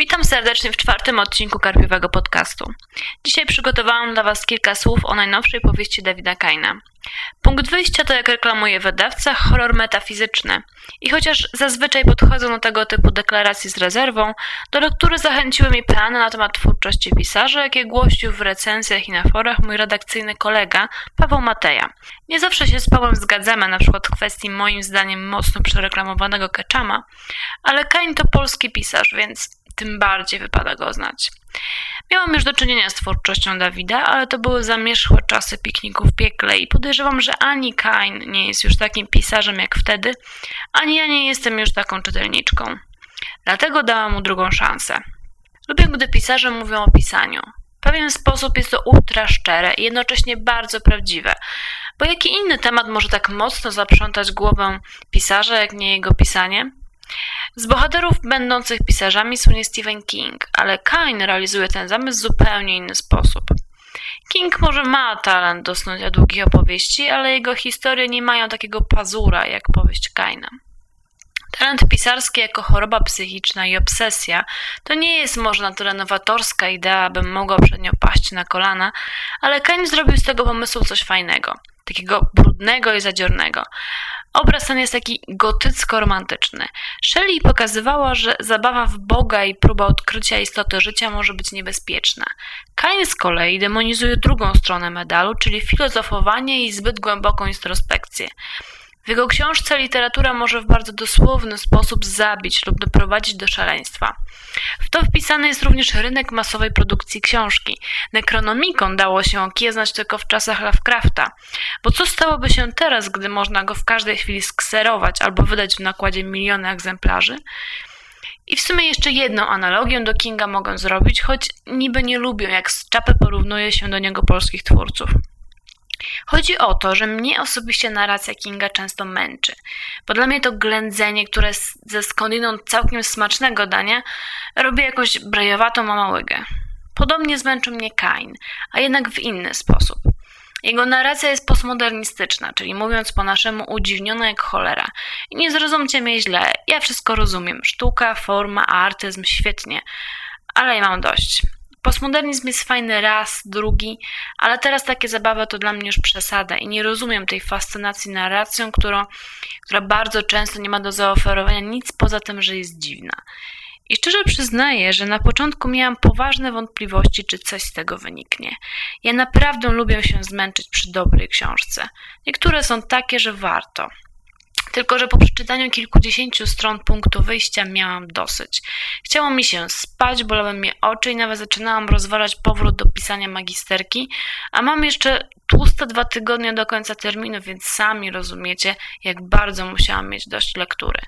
Witam serdecznie w czwartym odcinku Karpiowego Podcastu. Dzisiaj przygotowałam dla Was kilka słów o najnowszej powieści Dawida Kaina. Punkt wyjścia to, jak reklamuje wydawca, horror metafizyczny. I chociaż zazwyczaj podchodzą do tego typu deklaracji z rezerwą, do lektury zachęciły mi plany na temat twórczości pisarza, jakie głosił w recenzjach i na forach mój redakcyjny kolega Paweł Mateja. Nie zawsze się z Pawłem zgadzamy, na przykład w kwestii moim zdaniem mocno przereklamowanego Keczama, ale Kain to polski pisarz, więc tym bardziej wypada go znać. Miałam już do czynienia z twórczością Dawida, ale to były zamierzchłe czasy pikników w piekle i podejrzewam, że ani Kain nie jest już takim pisarzem jak wtedy, ani ja nie jestem już taką czytelniczką. Dlatego dałam mu drugą szansę. Lubię, gdy pisarze mówią o pisaniu. W pewien sposób jest to ultra szczere i jednocześnie bardzo prawdziwe, bo jaki inny temat może tak mocno zaprzątać głowę pisarza, jak nie jego pisanie? Z bohaterów będących pisarzami słynie Stephen King, ale Kain realizuje ten zamysł w zupełnie inny sposób. King może ma talent do snucia długich opowieści, ale jego historie nie mają takiego pazura jak powieść Kaina. Talent pisarski jako choroba psychiczna i obsesja to nie jest może na tyle nowatorska idea, abym mogła przed nią paść na kolana, ale Kain zrobił z tego pomysłu coś fajnego, takiego brudnego i zadziornego. Obraz ten jest taki gotycko-romantyczny. Shelley pokazywała, że zabawa w Boga i próba odkrycia istoty życia może być niebezpieczna. Kain z kolei demonizuje drugą stronę medalu, czyli filozofowanie i zbyt głęboką introspekcję. W jego książce literatura może w bardzo dosłowny sposób zabić lub doprowadzić do szaleństwa. W to wpisany jest również rynek masowej produkcji książki. Necronomicon dało się okieznać tylko w czasach Lovecrafta. Bo co stałoby się teraz, gdy można go w każdej chwili skserować albo wydać w nakładzie miliony egzemplarzy? I w sumie jeszcze jedną analogię do Kinga mogę zrobić, choć niby nie lubię, jak z czapy porównuje się do niego polskich twórców. Chodzi o to, że mnie osobiście narracja Kinga często męczy, bo dla mnie to ględzenie, które ze skądinąd całkiem smacznego dania robi jakąś brajowatą mamałygę. Podobnie zmęczył mnie Kain, a jednak w inny sposób. Jego narracja jest postmodernistyczna, czyli mówiąc po naszemu udziwniona jak cholera. I nie zrozumcie mnie źle, ja wszystko rozumiem. Sztuka, forma, artyzm, świetnie. Ale ja mam dość. Postmodernizm jest fajny raz, drugi, ale teraz takie zabawy to dla mnie już przesada i nie rozumiem tej fascynacji narracją, którą, która bardzo często nie ma do zaoferowania nic poza tym, że jest dziwna. I szczerze przyznaję, że na początku miałam poważne wątpliwości, czy coś z tego wyniknie. Ja naprawdę lubię się zmęczyć przy dobrej książce. Niektóre są takie, że warto. Tylko, że po przeczytaniu kilkudziesięciu stron punktu wyjścia miałam dosyć. Chciało mi się spać, bolały mnie oczy i nawet zaczynałam rozważać powrót do pisania magisterki, a mam jeszcze tłuste dwa tygodnie do końca terminu, więc sami rozumiecie, jak bardzo musiałam mieć dość lektury.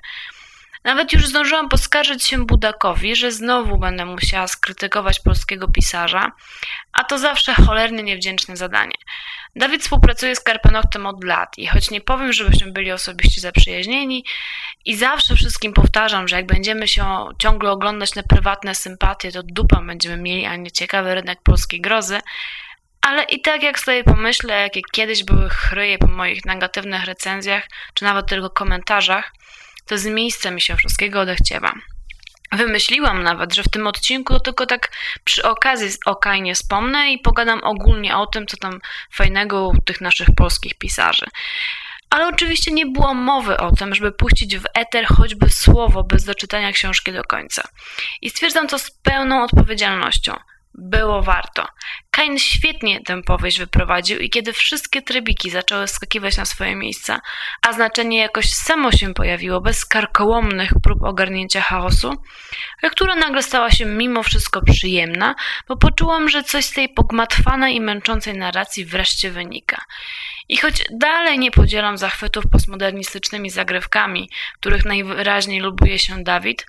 Nawet już zdążyłam poskarżyć się Budakowi, że znowu będę musiała skrytykować polskiego pisarza, a to zawsze cholernie niewdzięczne zadanie. Dawid współpracuje z Karpenoktem od lat i choć nie powiem, żebyśmy byli osobiście zaprzyjaźnieni i zawsze wszystkim powtarzam, że jak będziemy się ciągle oglądać na prywatne sympatie, to dupa będziemy mieli, a nie ciekawy rynek polskiej grozy, ale i tak jak sobie pomyślę, jakie kiedyś były chryje po moich negatywnych recenzjach, czy nawet tylko komentarzach, to z miejsca mi się wszystkiego odechciewa. Wymyśliłam nawet, że w tym odcinku tylko tak przy okazji o Kainie wspomnę i pogadam ogólnie o tym, co tam fajnego u tych naszych polskich pisarzy. Ale oczywiście nie było mowy o tym, żeby puścić w eter choćby słowo bez doczytania książki do końca. I stwierdzam to z pełną odpowiedzialnością. Było warto. Kain świetnie tę powieść wyprowadził i kiedy wszystkie trybiki zaczęły skakiwać na swoje miejsca, a znaczenie jakoś samo się pojawiło, bez karkołomnych prób ogarnięcia chaosu, lektura nagle stała się mimo wszystko przyjemna, bo poczułam, że coś z tej pogmatwanej i męczącej narracji wreszcie wynika. I choć dalej nie podzielam zachwytów postmodernistycznymi zagrywkami, których najwyraźniej lubuje się Dawid,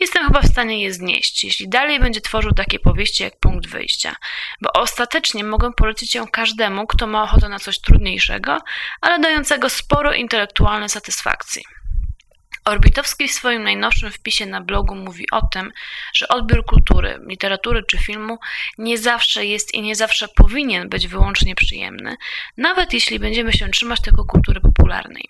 jestem chyba w stanie je znieść, jeśli dalej będzie tworzył takie powieści jak punkt wyjścia, bo ostatecznie mogę polecić ją każdemu, kto ma ochotę na coś trudniejszego, ale dającego sporo intelektualnej satysfakcji. Orbitowski w swoim najnowszym wpisie na blogu mówi o tym, że odbiór kultury, literatury czy filmu nie zawsze jest i nie zawsze powinien być wyłącznie przyjemny, nawet jeśli będziemy się trzymać tylko kultury popularnej.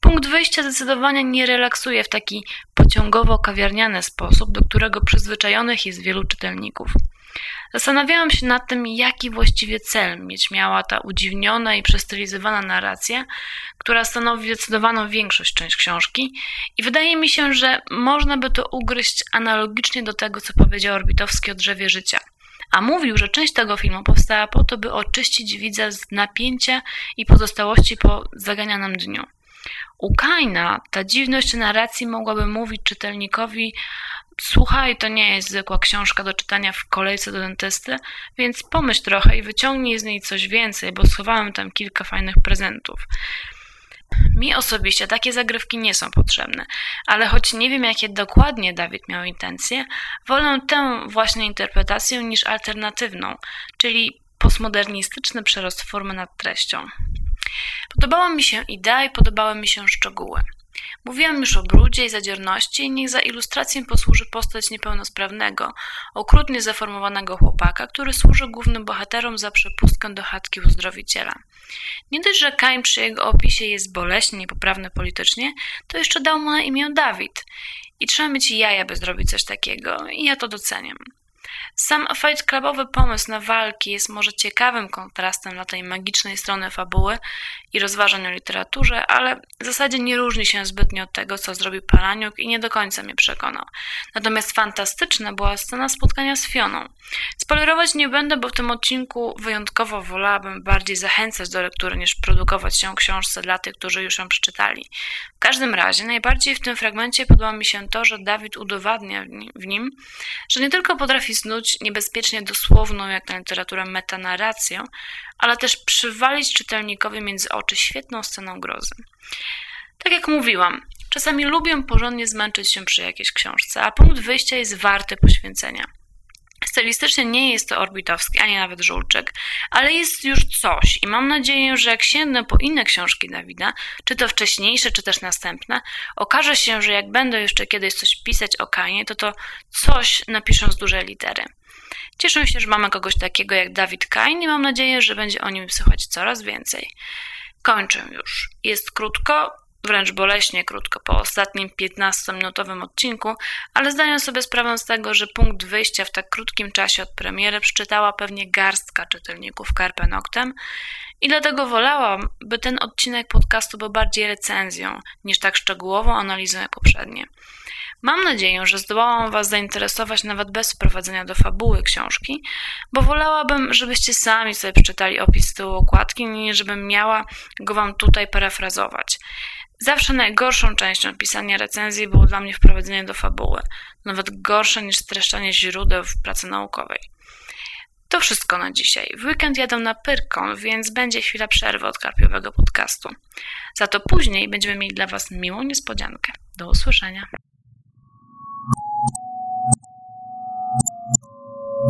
Punkt wyjścia zdecydowanie nie relaksuje w taki pociągowo-kawiarniany sposób, do którego przyzwyczajonych jest wielu czytelników. Zastanawiałam się nad tym, jaki właściwie cel mieć miała ta udziwniona i przestylizowana narracja, która stanowi zdecydowaną większość część książki, i wydaje mi się, że można by to ugryźć analogicznie do tego, co powiedział Orbitowski o drzewie życia. A mówił, że część tego filmu powstała po to, by oczyścić widza z napięcia i pozostałości po zaganianym dniu. U Kaina ta dziwność narracji mogłaby mówić czytelnikowi Słuchaj, to nie jest zwykła książka do czytania w kolejce do dentysty, więc pomyśl trochę i wyciągnij z niej coś więcej, bo schowałem tam kilka fajnych prezentów. Mi osobiście takie zagrywki nie są potrzebne, ale choć nie wiem, jakie dokładnie Dawid miał intencje, wolę tę właśnie interpretację niż alternatywną, czyli postmodernistyczny przerost formy nad treścią. Podobała mi się idea i podobały mi się szczegóły. Mówiłam już o brudzie i zadzierności, niech za ilustrację posłuży postać niepełnosprawnego, okrutnie zaformowanego chłopaka, który służy głównym bohaterom za przepustkę do chatki uzdrowiciela. Nie dość, że Kain przy jego opisie jest boleśnie niepoprawny politycznie, to jeszcze dał mu na imię Dawid. I trzeba mieć jaja, by zrobić coś takiego, i ja to doceniam. Sam Fight Clubowy pomysł na walki jest może ciekawym kontrastem dla tej magicznej strony fabuły i rozważań o literaturze, ale w zasadzie nie różni się zbytnio od tego, co zrobił Palaniuk i nie do końca mnie przekonał. Natomiast fantastyczna była scena spotkania z Fioną. Spoilerować nie będę, bo w tym odcinku wyjątkowo wolałabym bardziej zachęcać do lektury niż produkować się książce dla tych, którzy już ją przeczytali. W każdym razie najbardziej w tym fragmencie podoba mi się to, że Dawid udowadnia w nim, że nie tylko potrafi snuć niebezpiecznie dosłowną, jak na literaturę, metanarrację, ale też przywalić czytelnikowi między oczy świetną sceną grozy. Tak jak mówiłam, czasami lubię porządnie zmęczyć się przy jakiejś książce, a punkt wyjścia jest warty poświęcenia. Stylistycznie nie jest to Orbitowski, ani nawet Żulczyk, ale jest już coś i mam nadzieję, że jak sięgnę po inne książki Dawida, czy to wcześniejsze, czy też następne, okaże się, że jak będę jeszcze kiedyś coś pisać o Kanie, to to coś napiszę z dużej litery. Cieszę się, że mamy kogoś takiego jak Dawid Kain i mam nadzieję, że będzie o nim słychać coraz więcej. Kończę już. Jest krótko, wręcz boleśnie krótko po ostatnim 15-minutowym odcinku, ale zdaję sobie sprawę z tego, że punkt wyjścia w tak krótkim czasie od premiery przeczytała pewnie garstka czytelników Carpe Noctem i dlatego wolałam, by ten odcinek podcastu był bardziej recenzją niż tak szczegółową analizą jak poprzednie. Mam nadzieję, że zdołałam Was zainteresować nawet bez wprowadzenia do fabuły książki, bo wolałabym, żebyście sami sobie przeczytali opis z tyłu okładki, niż żebym miała go Wam tutaj parafrazować. Zawsze najgorszą częścią pisania recenzji było dla mnie wprowadzenie do fabuły, nawet gorsze niż streszczanie źródeł w pracy naukowej. To wszystko na dzisiaj. W weekend jadę na Pyrkon, więc będzie chwila przerwy od karpiowego podcastu. Za to później będziemy mieli dla Was miłą niespodziankę. Do usłyszenia.